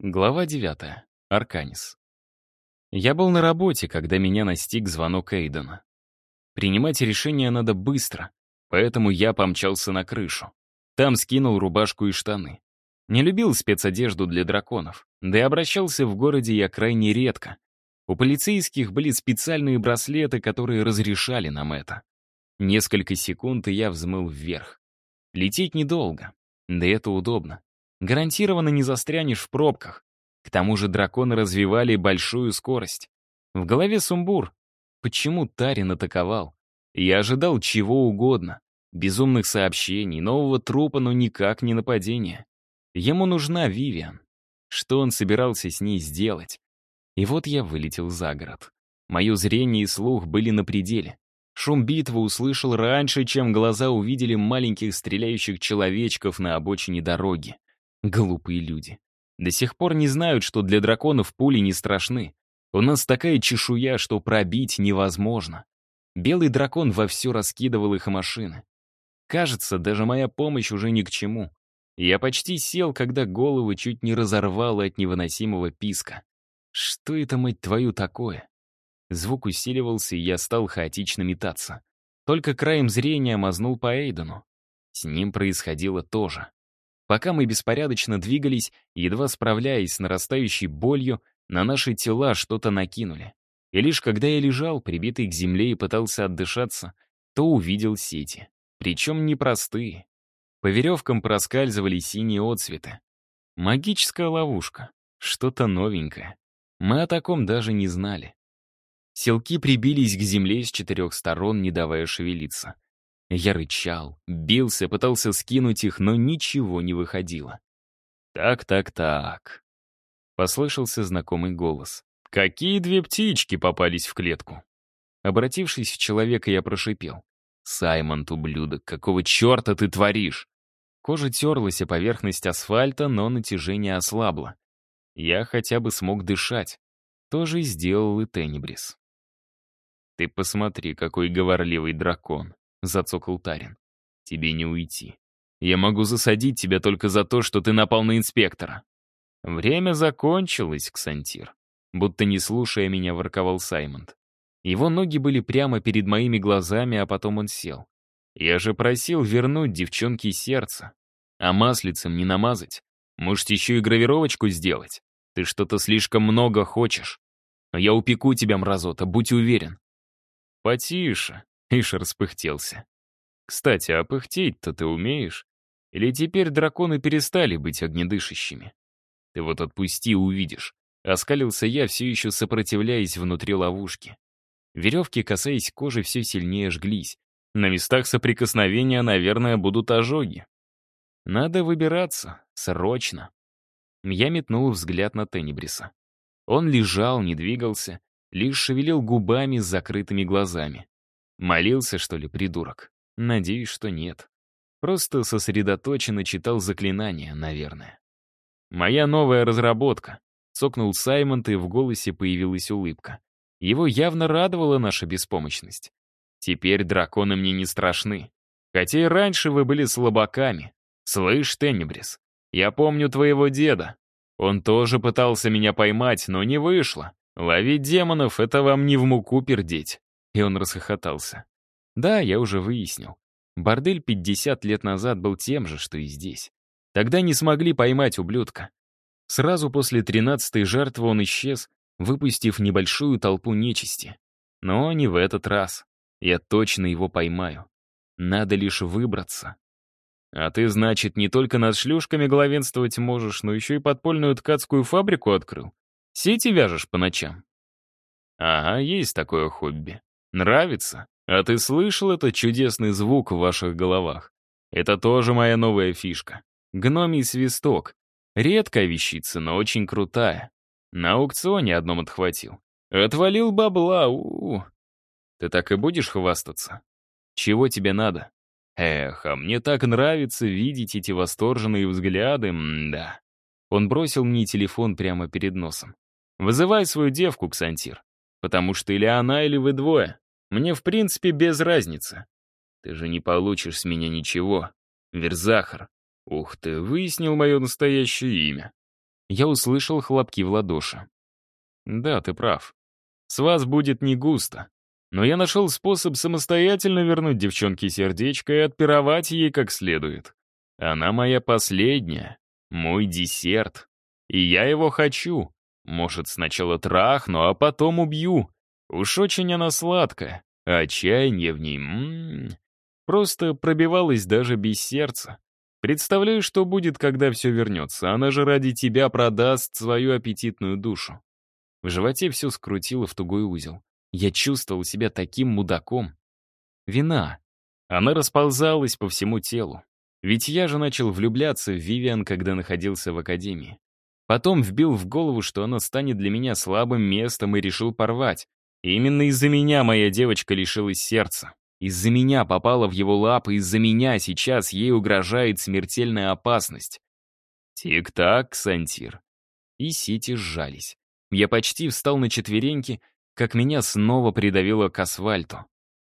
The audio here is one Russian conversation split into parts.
Глава 9. Арканис. Я был на работе, когда меня настиг звонок Эйдена. Принимать решение надо быстро, поэтому я помчался на крышу. Там скинул рубашку и штаны. Не любил спецодежду для драконов, да и обращался в городе я крайне редко. У полицейских были специальные браслеты, которые разрешали нам это. Несколько секунд, и я взмыл вверх. Лететь недолго, да это удобно. Гарантированно не застрянешь в пробках. К тому же драконы развивали большую скорость. В голове сумбур. Почему Тарин атаковал? Я ожидал чего угодно. Безумных сообщений, нового трупа, но никак не нападения. Ему нужна Вивиан. Что он собирался с ней сделать? И вот я вылетел за город. Мое зрение и слух были на пределе. Шум битвы услышал раньше, чем глаза увидели маленьких стреляющих человечков на обочине дороги. Глупые люди. До сих пор не знают, что для драконов пули не страшны. У нас такая чешуя, что пробить невозможно. Белый дракон вовсю раскидывал их машины. Кажется, даже моя помощь уже ни к чему. Я почти сел, когда голову чуть не разорвало от невыносимого писка. Что это, мать твою, такое? Звук усиливался, и я стал хаотично метаться. Только краем зрения мазнул по Эйдену. С ним происходило то же. Пока мы беспорядочно двигались, едва справляясь с нарастающей болью, на наши тела что-то накинули. И лишь когда я лежал, прибитый к земле и пытался отдышаться, то увидел сети. Причем непростые. По веревкам проскальзывали синие отцветы. Магическая ловушка. Что-то новенькое. Мы о таком даже не знали. Селки прибились к земле с четырех сторон, не давая шевелиться. Я рычал, бился, пытался скинуть их, но ничего не выходило. «Так, так, так», — послышался знакомый голос. «Какие две птички попались в клетку?» Обратившись в человека, я прошипел. «Саймон, ублюдок, какого черта ты творишь?» Кожа терлась о поверхность асфальта, но натяжение ослабло. Я хотя бы смог дышать. То же сделал и Тенебрис. «Ты посмотри, какой говорливый дракон», — зацокал Тарин. «Тебе не уйти. Я могу засадить тебя только за то, что ты напал на инспектора». «Время закончилось, Ксантир», — будто не слушая меня, ворковал Саймонд. Его ноги были прямо перед моими глазами, а потом он сел. «Я же просил вернуть девчонке сердце. А маслицем не намазать. Может, еще и гравировочку сделать? Ты что-то слишком много хочешь. Но я упеку тебя, мразота, будь уверен». «Потише», Иш распыхтелся. «Кстати, а пыхтеть-то ты умеешь? Или теперь драконы перестали быть огнедышащими? Ты вот отпусти, увидишь». Оскалился я, все еще сопротивляясь внутри ловушки. Веревки, касаясь кожи, все сильнее жглись. На местах соприкосновения, наверное, будут ожоги. Надо выбираться. Срочно. Я метнул взгляд на Тенебриса. Он лежал, не двигался, лишь шевелил губами с закрытыми глазами. Молился, что ли, придурок? Надеюсь, что нет. Просто сосредоточенно читал заклинания, наверное. «Моя новая разработка», — цокнул Саймонт, и в голосе появилась улыбка. Его явно радовала наша беспомощность. «Теперь драконы мне не страшны. Хотя и раньше вы были слабаками. Слышь, Тенебрис, я помню твоего деда. Он тоже пытался меня поймать, но не вышло. Ловить демонов — это вам не в муку пердеть. И он расхохотался. Да, я уже выяснил. Бордель 50 лет назад был тем же, что и здесь. Тогда не смогли поймать ублюдка. Сразу после тринадцатой жертвы он исчез, выпустив небольшую толпу нечисти. Но не в этот раз. Я точно его поймаю. Надо лишь выбраться. А ты, значит, не только над шлюшками главенствовать можешь, но еще и подпольную ткацкую фабрику открыл? Сети вяжешь по ночам? Ага, есть такое хобби. Нравится? А ты слышал этот чудесный звук в ваших головах? Это тоже моя новая фишка. Гномий свисток. Редкая вещица, но очень крутая. На аукционе одном отхватил. Отвалил бабла, у, -у, -у. Ты так и будешь хвастаться? Чего тебе надо? Эх, а мне так нравится видеть эти восторженные взгляды, да. Он бросил мне телефон прямо перед носом. «Вызывай свою девку, Ксантир. Потому что или она, или вы двое. Мне, в принципе, без разницы. Ты же не получишь с меня ничего. Верзахар. Ух ты, выяснил мое настоящее имя. я услышал хлопки в ладоши. Да, ты прав. С вас будет не густо. Но я нашел способ самостоятельно вернуть девчонке сердечко и отпировать ей как следует. Она моя последняя, мой десерт. И я его хочу. Может, сначала трахну, а потом убью. Уж очень она сладкая. А отчаяние в ней... М м-м, -м -м, просто пробивалось даже без сердца. Представляю, что будет, когда все вернется. Она же ради тебя продаст свою аппетитную душу. В животе все скрутило в тугой узел. Я чувствовал себя таким мудаком. Вина. Она расползалась по всему телу. Ведь я же начал влюбляться в Вивиан, когда находился в академии. Потом вбил в голову, что она станет для меня слабым местом и решил порвать. Именно из-за меня моя девочка лишилась сердца. Из-за меня попала в его лапы, из-за меня сейчас ей угрожает смертельная опасность. Тик-так, Сантир. И сети сжались. Я почти встал на четвереньки, как меня снова придавило к асфальту.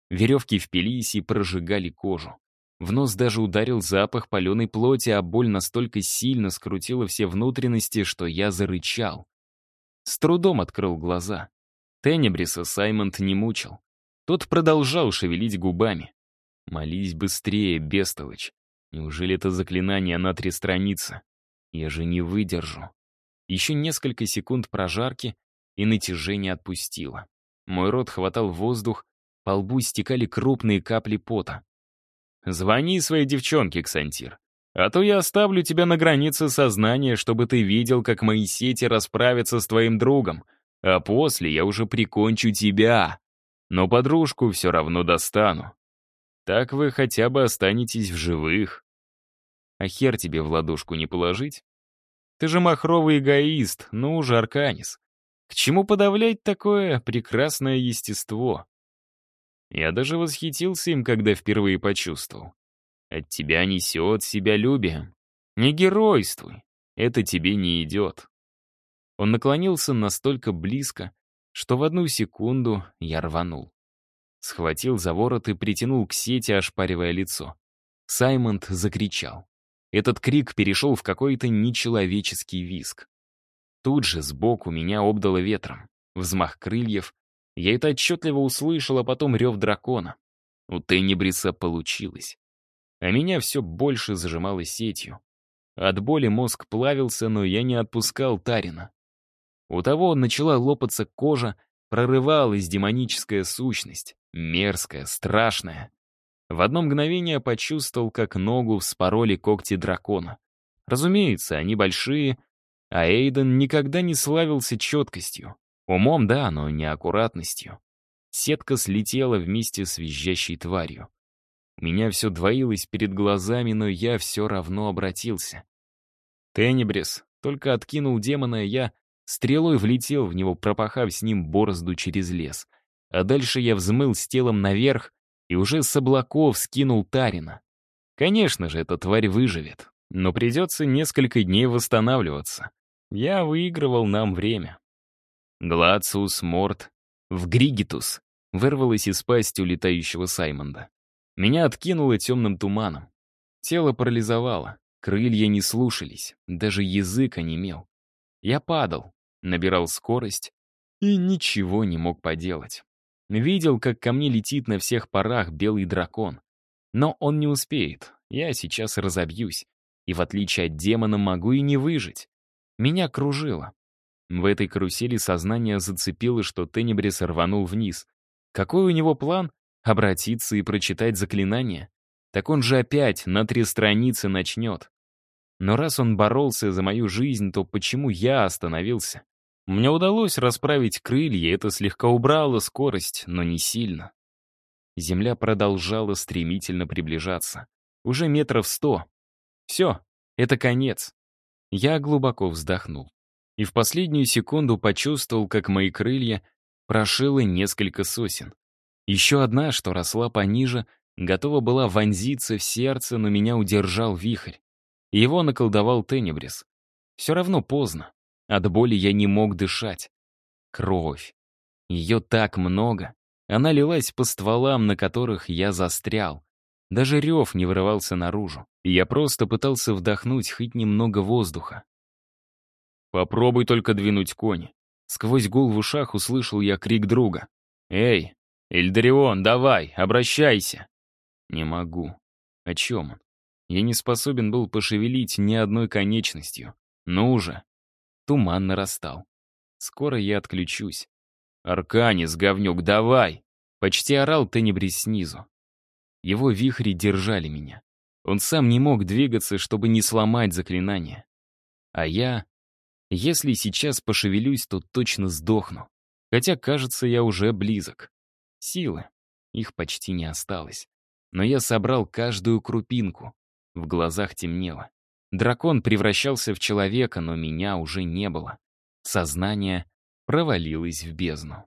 Веревки впились и прожигали кожу. В нос даже ударил запах паленой плоти, а боль настолько сильно скрутила все внутренности, что я зарычал. С трудом открыл глаза. Тенебриса Саймонд не мучил. Тот продолжал шевелить губами. «Молись быстрее, бестолочь. Неужели это заклинание на три страницы? Я же не выдержу». Еще несколько секунд прожарки, и натяжение отпустило. Мой рот хватал воздух, по лбу стекали крупные капли пота. «Звони своей девчонке, Ксантир, а то я оставлю тебя на границе сознания, чтобы ты видел, как мои сети расправятся с твоим другом, а после я уже прикончу тебя но подружку все равно достану. Так вы хотя бы останетесь в живых. А хер тебе в ладошку не положить? Ты же махровый эгоист, ну уже, Арканис. К чему подавлять такое прекрасное естество? Я даже восхитился им, когда впервые почувствовал. От тебя несет себя любием. Не геройствуй, это тебе не идет. Он наклонился настолько близко, что в одну секунду я рванул. Схватил за ворот и притянул к сети, ошпаривая лицо. Саймонд закричал. Этот крик перешел в какой-то нечеловеческий визг. Тут же сбоку меня обдало ветром. Взмах крыльев. Я это отчетливо услышал, а потом рев дракона. У Теннибриса получилось. А меня все больше зажимало сетью. От боли мозг плавился, но я не отпускал Тарина. У того начала лопаться кожа, прорывалась демоническая сущность, мерзкая, страшная. В одно мгновение почувствовал, как ногу вспороли когти дракона. Разумеется, они большие, а Эйден никогда не славился четкостью. Умом, да, но не аккуратностью. Сетка слетела вместе с визжащей тварью. Меня все двоилось перед глазами, но я все равно обратился. Тенебрис только откинул демона, я Стрелой влетел в него, пропахав с ним борозду через лес. А дальше я взмыл с телом наверх и уже с облаков скинул Тарина. Конечно же, эта тварь выживет, но придется несколько дней восстанавливаться. Я выигрывал нам время. Глациус Морт в Григитус вырвалась из пасти улетающего Саймонда. Меня откинуло темным туманом. Тело парализовало, крылья не слушались, даже язык онемел. Я падал, набирал скорость и ничего не мог поделать. Видел, как ко мне летит на всех парах белый дракон. Но он не успеет, я сейчас разобьюсь. И в отличие от демона могу и не выжить. Меня кружило. В этой карусели сознание зацепило, что Тенебрис рванул вниз. Какой у него план? Обратиться и прочитать заклинание? Так он же опять на три страницы начнет. Но раз он боролся за мою жизнь, то почему я остановился? Мне удалось расправить крылья, это слегка убрало скорость, но не сильно. Земля продолжала стремительно приближаться. Уже метров сто. Все, это конец. Я глубоко вздохнул. И в последнюю секунду почувствовал, как мои крылья прошило несколько сосен. Еще одна, что росла пониже, готова была вонзиться в сердце, но меня удержал вихрь. Его наколдовал Тенебрис. Все равно поздно. От боли я не мог дышать. Кровь. Ее так много. Она лилась по стволам, на которых я застрял. Даже рев не вырывался наружу. Я просто пытался вдохнуть хоть немного воздуха. Попробуй только двинуть кони. Сквозь гул в ушах услышал я крик друга. «Эй, Эльдарион, давай, обращайся!» Не могу. О чем он? Я не способен был пошевелить ни одной конечностью. Ну уже. Туман нарастал. Скоро я отключусь. «Арканис, говнюк, давай!» Почти орал Тенебрис снизу. Его вихри держали меня. Он сам не мог двигаться, чтобы не сломать заклинание. А я... Если сейчас пошевелюсь, то точно сдохну. Хотя, кажется, я уже близок. Силы. Их почти не осталось. Но я собрал каждую крупинку. В глазах темнело. Дракон превращался в человека, но меня уже не было. Сознание провалилось в бездну.